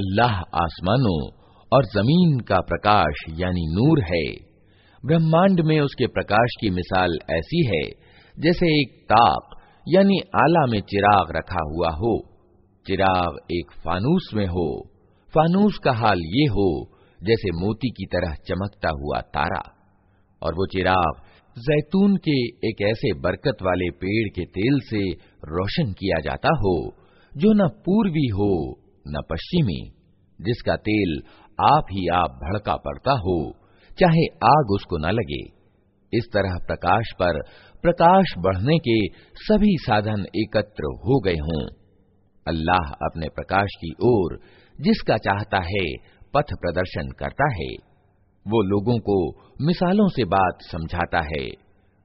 अल्लाह आसमानों और जमीन का प्रकाश यानी नूर है ब्रह्मांड में उसके प्रकाश की मिसाल ऐसी है जैसे एक ताक यानी आला में चिराग रखा हुआ हो चिराग एक फानूस में हो फानूस का हाल ये हो जैसे मोती की तरह चमकता हुआ तारा। और वो चिराग जैतून के एक ऐसे बरकत वाले पेड़ के तेल से रोशन किया जाता हो, जो न पूर्वी हो, न पश्चिमी, जिसका तेल आप ही आप भड़का पड़ता हो, चाहे आग उसको न लगे। इस तरह प्रकाश पर प्रकाश बढ़ने के सभी साधन एकत्र हो गए हों। अल्लाह अपने प्रकाश की ओर जिसका चाहता है पथ प्रदर्शन करता है। वो लोगों को मिसालों से बात समझाता है।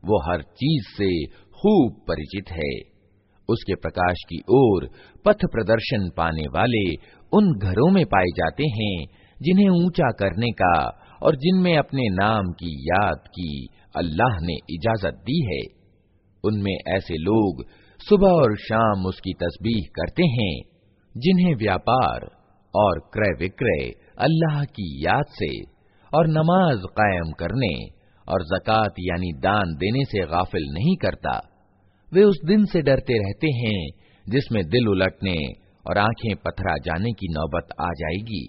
वो हर चीज़ से खूब परिचित है। उसके प्रकाश की ओर पथ प्रदर्शन पाने वाले उन घरों में पाए जाते हैं, जिन्हें ऊँचा करने का और जिनमें अपने नाम की याद की अल्लाह ने इजाज़त दी है। उनमें ऐसे लोग सुबह और शाम उसकी तस्बीह करते हैं, जिन्हें व्यापार और क्रय विक्रय अल्लाह की याद से और नमाज़ कायम करने और जक़ात यानी दान देने से गाफिल नहीं करता। वे उस दिन से डरते रहते हैं जिसमें दिल उलटने और आँखें पथरा जाने की नौबत आ जाएगी।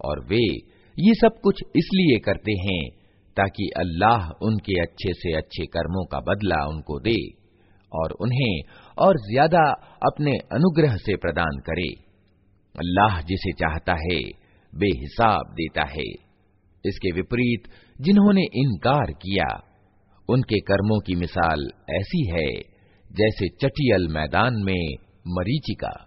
और वे ये सब कुछ इसलिए करते हैं ताकि अल्लाह उनके अच्छे से अच्छे कर्मों का बदला उनको दे और उन्हें और ज़्यादा अपने अनुग्रह से प्रदान करे। अल्लाह जिसे चाहता है, बेहिसाब देता है। इसके विपरीत, जिन्होंने इनकार किया, उनके कर्मों की मिसाल ऐसी है, जैसे चटियल मैदान में मरीचिका,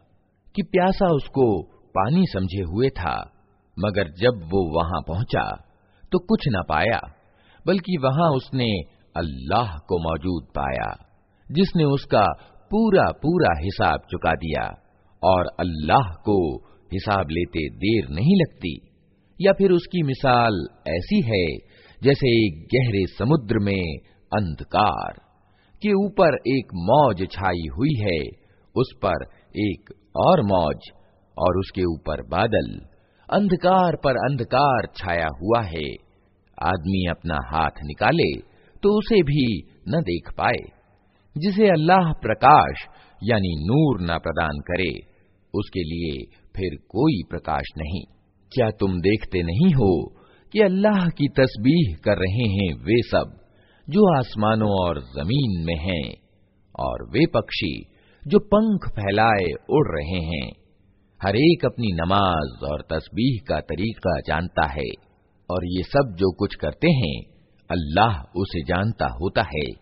कि प्यासा उसको पानी समझे हुए था, मगर जब वो वहाँ पहुँचा तो कुछ न पाया, बल्कि वहाँ उसने अल्लाह को मौजूद पाया, जिसने उसका पूरा पूरा हिसाब चुका दिया और अल्लाह को हिसाब लेते देर नहीं लगती। या फिर उसकी मिसाल ऐसी है जैसे एक गहरे समुद्र में अंधकार के ऊपर एक मौज छाई हुई है, उस पर एक और मौज और उसके ऊपर बादल। अंधकार पर अंधकार छाया हुआ है। आदमी अपना हाथ निकाले तो उसे भी न देख पाए। जिसे अल्लाह प्रकाश, यानी नूर न प्रदान करे, उसके लिए फिर कोई प्रकाश नहीं। क्या तुम देखते नहीं हो कि अल्लाह की तस्बीह कर रहे हैं वे सब, जो आसमानों और ज़मीन में हैं, और वे पक्षी, जो पंख फैलाए उड़ रहे हैं। हर एक अपनी नमाज़ और तस्बीह का तरीका जानता है, और ये सब जो कुछ करते हैं, अल्लाह उसे जानता होता है।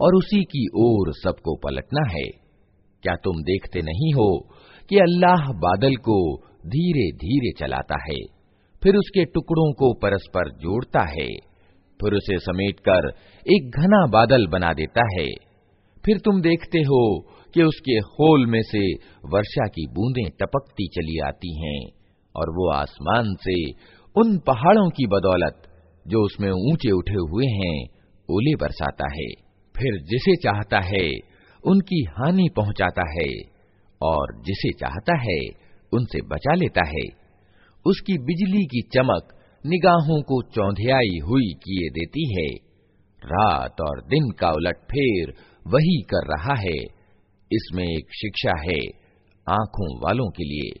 और उसी की ओर सबको पलटना है। क्या तुम देखते नहीं हो कि अल्लाह बादल को धीरे धीरे चलाता है, फिर उसके टुकड़ों को परस्पर जोड़ता है, फिर उसे समेटकर एक घना बादल बना देता है। फिर तुम देखते हो कि उसके होल में से वर्षा की बूंदें टपकती चली आती हैं, और वो आसमान से उन पहाड़ों की बदौलत, जो उसमें ऊँचे उठे हुए हैं, ओले बरसाता है। फिर जिसे चाहता है, उनकी हानि पहुंचाता है, और जिसे चाहता है, उनसे बचा लेता है। उसकी बिजली की चमक निगाहों को चौंधियाई हुई किए देती है। रात और दिन का उलट फेर वही कर रहा है। इसमें एक शिक्षा है आँखों वालों के लिए।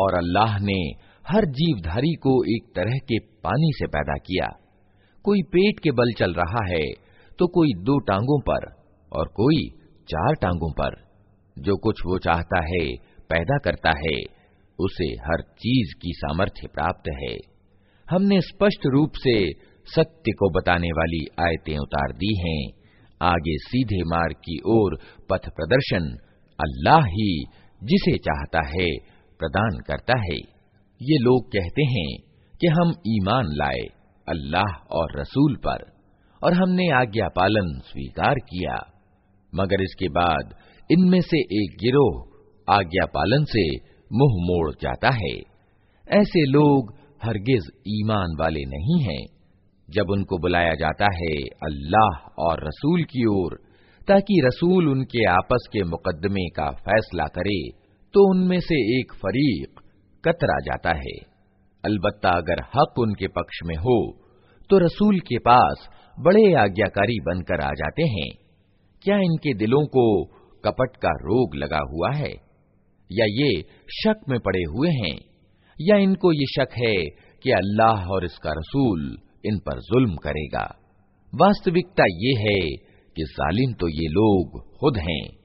और अल्लाह ने हर जीवधारी को एक तरह के पानी से पैदा किया कोई पेट के बल चल रहा है तो कोई दो टांगों पर और कोई चार टांगों पर। जो कुछ वो चाहता है, पैदा करता है, उसे हर चीज़ की सामर्थ्य प्राप्त है। हमने स्पष्ट रूप से सत्य को बताने वाली आयतें उतार दी हैं। आगे सीधे मार्ग की ओर पथ प्रदर्शन अल्लाह ही जिसे चाहता है, प्रदान करता है। ये लोग कहते हैं कि हम ईमान लाए अल्लाह और रसूल पर, और हमने आज्ञा पालन स्वीकार किया। मगर इसके बाद इनमें से एक गिरोह आज्ञा पालन से मुँह मोड़ जाता है। ऐसे लोग हरगिज ईमान वाले नहीं हैं। जब उनको बुलाया जाता है अल्लाह और रसूल की ओर, ताकि रसूल उनके आपस के मुकदमे का फैसला करे तो उनमें से एक फरीक कतरा जाता है। अलबत्ता अगर हक उनके पक्ष में हो तो रसूल के पास बड़े आज्ञाकारी बनकर आ जाते हैं। क्या इनके दिलों को कपट का रोग लगा हुआ है? या ये शक में पड़े हुए हैं? या इनको ये शक है कि अल्लाह और इसका रसूल इन पर जुल्म करेगा? वास्तविकता ये है कि जालिम तो ये लोग खुद हैं।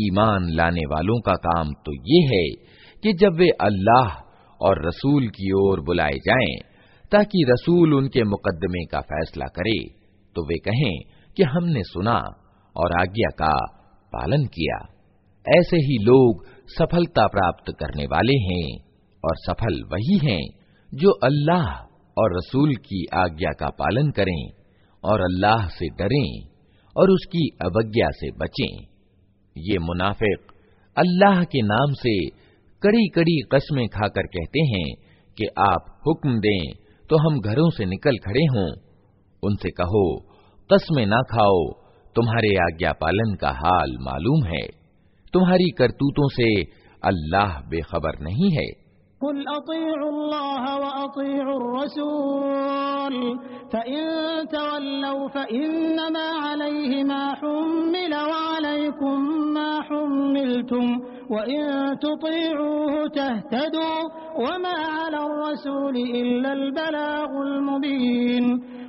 ईमान लाने वालों का काम तो ये है कि जब वे अल्लाह और रसूल की ओर बुलाए जाएं ताकि रसूल उनके मुकदमे का फैसला करे तो वे कहें कि हमने सुना और आज्ञा का पालन किया। ऐसे ही लोग सफलता प्राप्त करने वाले हैं और सफल वही हैं जो अल्लाह और रसूल की आज्ञा का पालन करें और अल्लाह से डरें और उसकी अवज्ञा से बचें। ये मुनाफिक अल्लाह के नाम से कड़ी कड़ी कस्में खाकर कहते हैं कि आप हुक्म दें तो हम घरों से निकल खड़े हों। उनसे कहो कस्में ना खाओ तुम्हारे आज्ञा पालन का हाल मालूम है तुम्हारी करतूतों से अल्लाह बेखबर नहीं है वइन तुतीऊहु तहतदू वमा अला रसूल इल्ला अल बलागुल मुबीन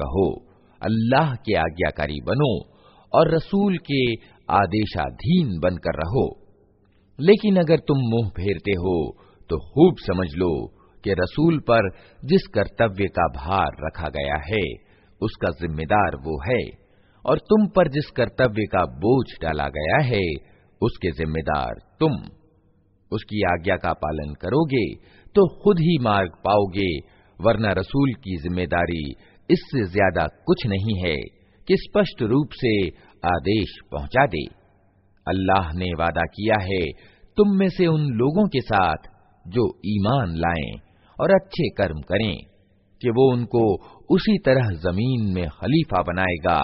कहो अल्लाह के आज्ञाकारी बनो और रसूल के आदेशाधीन बनकर रहो। लेकिन अगर तुम मुँह फेरते हो तो खूब समझ लो कि रसूल पर जिस कर्तव्य का भार रखा गया है, उसका जिम्मेदार वो है, और तुम पर जिस कर्तव्य का बोझ डाला गया है, उसके जिम्मेदार तुम। उसकी आज्ञा का पालन करोगे तो खुद ही मार्ग पाओगे, वरना रसूल की ज़िम्मेदारी इससे ज़्यादा कुछ नहीं है कि स्पष्ट रूप से आदेश पहुँचा दे। अल्लाह ने वादा किया है, तुम में से उन लोगों के साथ जो ईमान लाएँ और अच्छे कर्म करें कि वो उनको उसी तरह ज़मीन में खलीफा बनाएगा,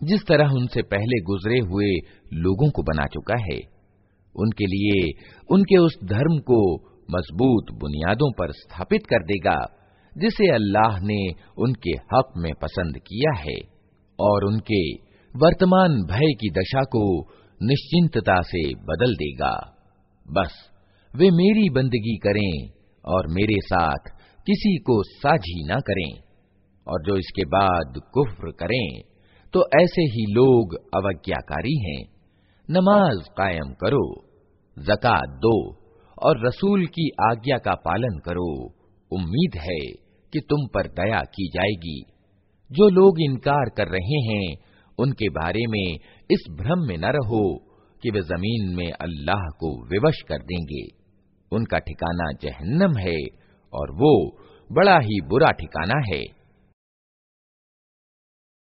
जिस तरह उनसे पहले गुजरे हुए लोगों को बना चुका है। उनके लिए उनके उस धर्म को मज़बूत बुनियादों पर स्थापित कर देगा, जिसे अल्लाह ने उनके हक में पसंद किया है और उनके वर्तमान भय की दशा को निश्चिंतता से बदल देगा। बस, वे मेरी बंदगी करें और मेरे साथ किसी को साझी न करें और जो इसके बाद कुफ्र करें तो ऐसे ही लोग अवज्ञाकारी हैं। नमाज़ कायम करो, जक़ात दो और रसूल की आज्ञा का पालन करो। उम्मीद है कि तुम पर दया की जाएगी। जो लोग इनकार कर रहे हैं उनके बारे में इस भ्रम में न रहो कि वे ज़मीन में अल्लाह को विवश कर देंगे। उनका ठिकाना जहन्नम है और वो बड़ा ही बुरा ठिकाना है।